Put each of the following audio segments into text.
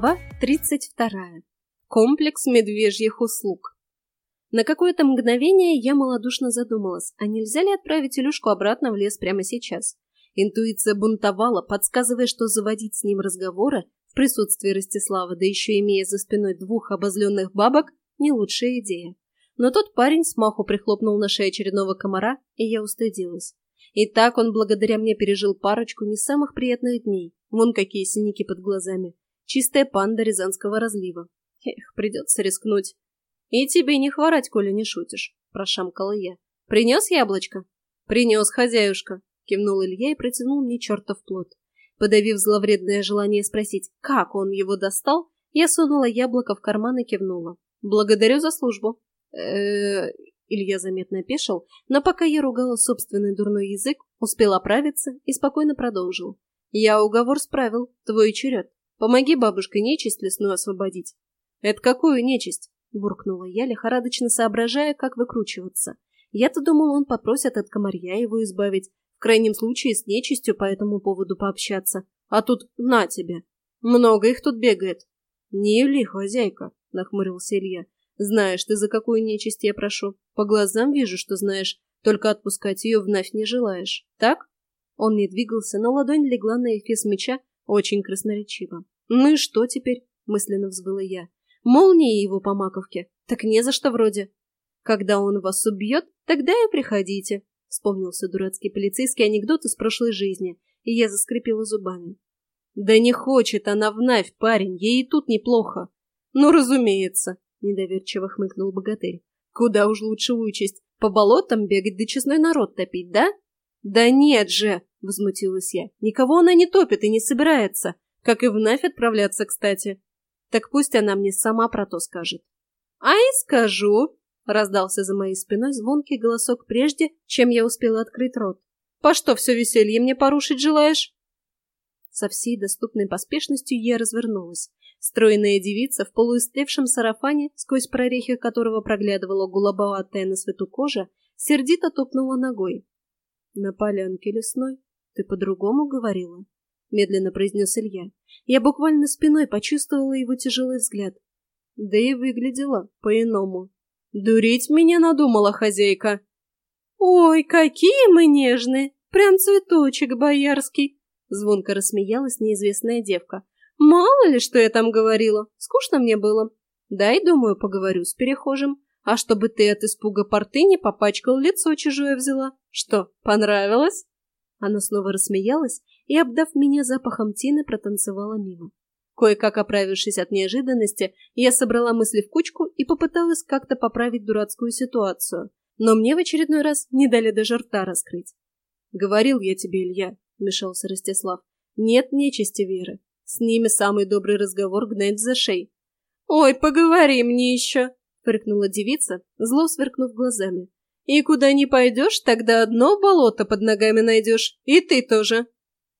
Глава 32. Комплекс медвежьих услуг. На какое-то мгновение я малодушно задумалась, а нельзя ли отправить Илюшку обратно в лес прямо сейчас? Интуиция бунтовала, подсказывая, что заводить с ним разговоры в присутствии Ростислава, да еще имея за спиной двух обозленных бабок, не лучшая идея. Но тот парень смаху прихлопнул на шею очередного комара, и я устыдилась. И так он благодаря мне пережил парочку не самых приятных дней. Вон какие синяки под глазами. Чистая панда Рязанского разлива. Эх, придется рискнуть. И тебе не хворать, коли не шутишь, прошамкала я. Принес яблочко? Принес, хозяюшка, кивнул Илья и протянул мне чертов плод. Подавив зловредное желание спросить, как он его достал, я сунула яблоко в карман и кивнула. «Благодарю за службу». Э Илья заметно опешил, но пока я ругала собственный дурной язык, успел оправиться и спокойно продолжил. «Я уговор справил. Твой черед. Помоги бабушке нечисть лесную освободить. Это какую нечисть? Буркнула я, лихорадочно соображая, как выкручиваться. Я-то думал, он попросит от комарья его избавить, в крайнем случае с нечистью по этому поводу пообщаться. А тут на тебе. Много их тут бегает. Не юли, хозяйка, нахмурился Илья. Знаешь ты, за какую нечисть я прошу? По глазам вижу, что знаешь, только отпускать ее вновь не желаешь. Так? Он не двигался, но ладонь легла на эфес меча очень красноречиво. «Ну и что теперь?» — мысленно взвыла я. «Молния его по маковке. Так не за что вроде. Когда он вас убьет, тогда и приходите», — вспомнился дурацкий полицейский анекдот из прошлой жизни, и я заскрипела зубами. «Да не хочет она вновь, парень, ей и тут неплохо». «Ну, разумеется», — недоверчиво хмыкнул богатырь. «Куда уж лучше участь, по болотам бегать да честной народ топить, да?» «Да нет же!» — возмутилась я. «Никого она не топит и не собирается. Как и вновь отправляться, кстати. Так пусть она мне сама про то скажет. А и скажу, раздался за моей спиной звонкий голосок прежде, чем я успела открыть рот. По что все веселье мне порушить желаешь? Со всей доступной поспешностью я развернулась. Стройная девица в полуистлевшем сарафане, сквозь прорехи которого проглядывала голубоватая на свету кожа, сердито топнула ногой. «На полянке лесной ты по-другому говорила?» — медленно произнес Илья. Я буквально спиной почувствовала его тяжелый взгляд. Да и выглядела по-иному. «Дурить меня надумала хозяйка!» «Ой, какие мы нежные! Прям цветочек боярский!» Звонко рассмеялась неизвестная девка. «Мало ли, что я там говорила. Скучно мне было. Дай, думаю, поговорю с перехожим. А чтобы ты от испуга порты не попачкал, лицо чужое взяла. Что, понравилось?» Она снова рассмеялась и, обдав меня запахом тины, протанцевала мимо. Кое-как оправившись от неожиданности, я собрала мысли в кучку и попыталась как-то поправить дурацкую ситуацию. Но мне в очередной раз не дали даже рта раскрыть. «Говорил я тебе, Илья», — вмешался Ростислав, — «нет нечисти веры. С ними самый добрый разговор гнать за шей». «Ой, поговори мне еще!» — фыркнула девица, зло сверкнув глазами. «И куда не пойдешь, тогда одно болото под ногами найдешь. И ты тоже!»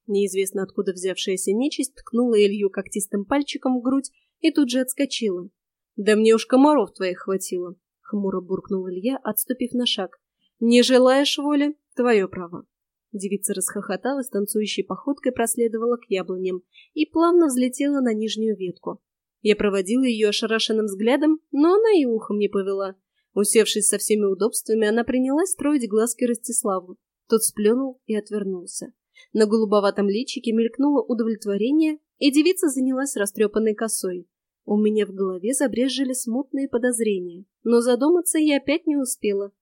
Неизвестно откуда взявшаяся нечисть ткнула Илью когтистым пальчиком в грудь и тут же отскочила. «Да мне уж комаров твоих хватило», — хмуро буркнул Илья, отступив на шаг. «Не желаешь воли? Твое право». Девица расхохоталась, танцующей походкой проследовала к яблоням и плавно взлетела на нижнюю ветку. Я проводила ее ошарашенным взглядом, но она и ухом не повела. Усевшись со всеми удобствами, она принялась строить глазки Ростиславу. Тот сплюнул и отвернулся. На голубоватом личике мелькнуло удовлетворение, и девица занялась растрепанной косой. У меня в голове забрежили смутные подозрения, но задуматься я опять не успела.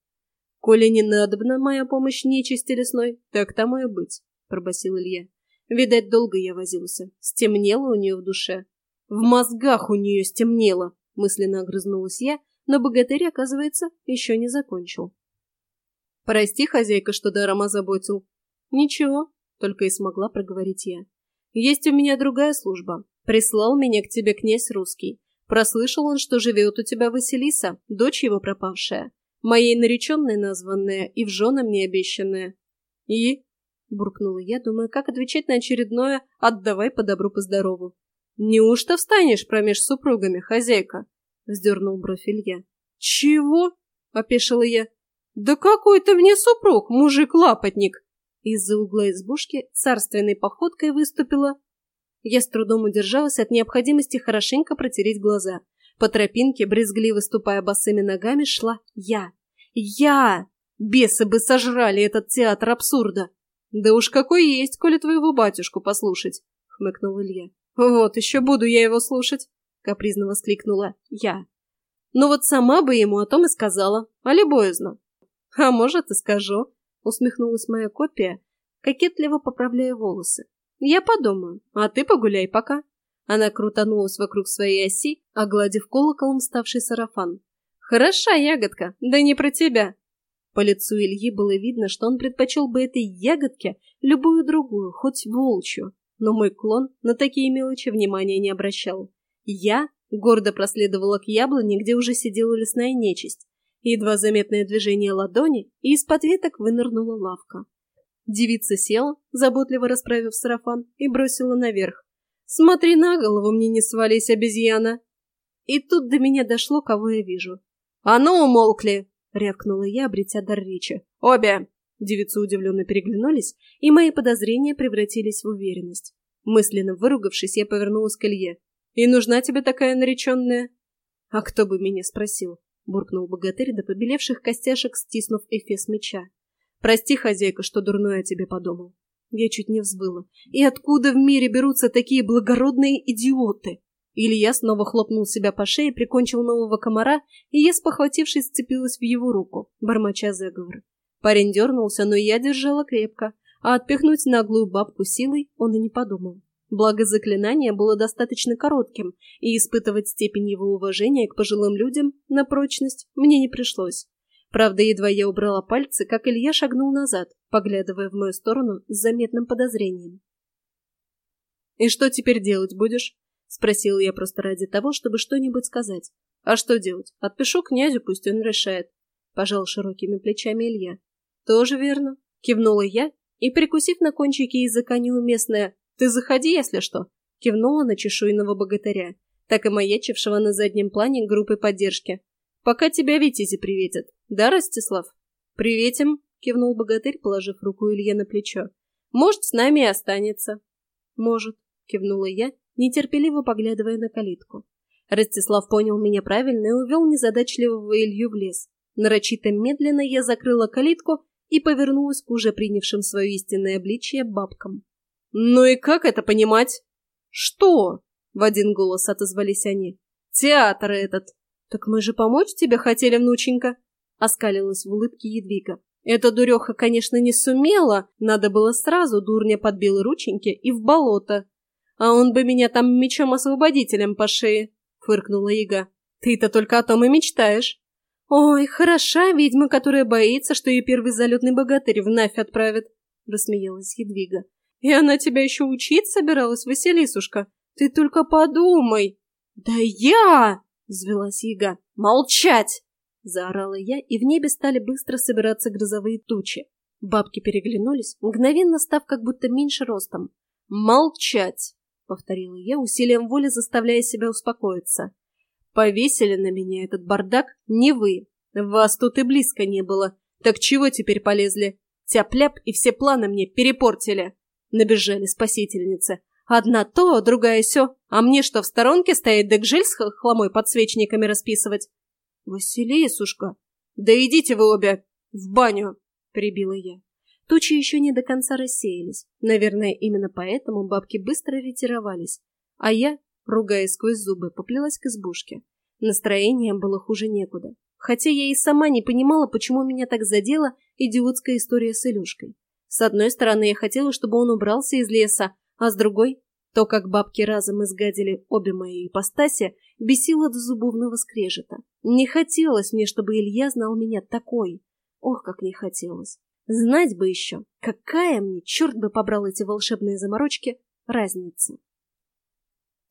«Коли не надобна моя помощь нечисти лесной, так тому и быть», — пробасил Илья. Видать, долго я возился. Стемнело у нее в душе. В мозгах у нее стемнело, мысленно огрызнулась я, но богатырь, оказывается, еще не закончил. «Прости, хозяйка, что даром озаботил». «Ничего, только и смогла проговорить я. Есть у меня другая служба. Прислал меня к тебе князь русский. Прослышал он, что живет у тебя Василиса, дочь его пропавшая. Моей нареченной названная и в жены мне обещанная. И? Буркнула я, думая, как отвечать на очередное «отдавай по добру, по здорову». «Неужто встанешь промеж супругами, хозяйка?» Вздернул бровь Илья. «Чего?» — опешила я. «Да какой ты мне супруг, мужик-лапотник!» Из-за угла избушки царственной походкой выступила Я с трудом удержалась от необходимости хорошенько протереть глаза. По тропинке, брезгливо ступая босыми ногами, шла я. Я! Бесы бы сожрали этот театр абсурда! Да уж какой есть, коли твоего батюшку послушать, хмыкнул Илья. Вот еще буду я его слушать, капризно воскликнула я. Но вот сама бы ему о том и сказала, а ли боязно. А может и скажу, усмехнулась моя копия, кокетливо поправляя волосы. Я подумаю, а ты погуляй пока. Она крутанулась вокруг своей оси, огладив колоколом ставший сарафан. Хороша ягодка, да не про тебя. По лицу Ильи было видно, что он предпочел бы этой ягодке любую другую, хоть волчью. Но мой клон на такие мелочи внимания не обращал. Я гордо проследовала к яблоне, где уже сидела лесная нечисть. Едва заметное движение ладони, и из-под веток вынырнула лавка. Девица села, заботливо расправив сарафан, и бросила наверх. «Смотри на голову, мне не свались, обезьяна!» И тут до меня дошло, кого я вижу. «А ну, умолкли!» — рявкнула я, обретя дар речи. «Обе!» Девицы удивленно переглянулись, и мои подозрения превратились в уверенность. Мысленно выругавшись, я повернулась к Илье. «И нужна тебе такая нареченная?» «А кто бы меня спросил?» — буркнул богатырь до побелевших костяшек, стиснув эфес меча. Прости, хозяйка, что дурное о тебе подумал. Я чуть не взвыла. И откуда в мире берутся такие благородные идиоты? Илья снова хлопнул себя по шее, прикончил нового комара, и я, спохватившись, сцепилась в его руку, бормоча заговор. Парень дернулся, но я держала крепко, а отпихнуть наглую бабку силой он и не подумал. Благо заклинание было достаточно коротким, и испытывать степень его уважения к пожилым людям на прочность мне не пришлось. Правда, едва я убрала пальцы, как Илья шагнул назад, поглядывая в мою сторону с заметным подозрением. «И что теперь делать будешь?» — спросила я просто ради того, чтобы что-нибудь сказать. «А что делать? Отпишу князю, пусть он решает», — пожал широкими плечами Илья. «Тоже верно», — кивнула я и, прикусив на кончике языка неуместное «ты заходи, если что», кивнула на чешуйного богатыря, так и маячившего на заднем плане группы поддержки. «Пока тебя Витязи приветят. «Да, Ростислав?» «Приветим», — кивнул богатырь, положив руку Илье на плечо. «Может, с нами и останется». «Может», — кивнула я, нетерпеливо поглядывая на калитку. Ростислав понял меня правильно и увел незадачливого Илью в лес. Нарочито медленно я закрыла калитку и повернулась к уже принявшим свое истинное обличие бабкам. «Ну и как это понимать?» «Что?» — в один голос отозвались они. «Театр этот!» «Так мы же помочь тебе хотели, внученька!» Оскалилась в улыбке Едвига. Эта дуреха, конечно, не сумела, надо было сразу дурня под белые рученьки и в болото. А он бы меня там мечом-освободителем по шее, фыркнула Ига. Ты-то только о том и мечтаешь. Ой, хороша ведьма, которая боится, что ее первый залетный богатырь в Навь отправит, рассмеялась Едвига. И она тебя еще учить собиралась, Василисушка. Ты только подумай. Да я! Взвелась Ига. Молчать! Заорала я, и в небе стали быстро собираться грозовые тучи. Бабки переглянулись, мгновенно став как будто меньше ростом. «Молчать!» — повторила я, усилием воли заставляя себя успокоиться. «Повесили на меня этот бардак не вы. Вас тут и близко не было. Так чего теперь полезли? Тяп-ляп и все планы мне перепортили!» Набежали спасительницы. Одна то, другая сё. А мне что, в сторонке стоять да гжиль с хломой подсвечниками расписывать? «Василисушка!» «Да идите вы обе в баню!» — перебила я. Тучи еще не до конца рассеялись. Наверное, именно поэтому бабки быстро ретировались. А я, ругаясь сквозь зубы, поплелась к избушке. Настроение было хуже некуда. Хотя я и сама не понимала, почему меня так задела идиотская история с Илюшкой. С одной стороны, я хотела, чтобы он убрался из леса, а с другой то, как бабки разом изгадили обе мои ипостаси, бесило до зубовного скрежета. Не хотелось мне, чтобы Илья знал меня такой. Ох, как не хотелось. Знать бы еще, какая мне, черт бы побрал эти волшебные заморочки, разница.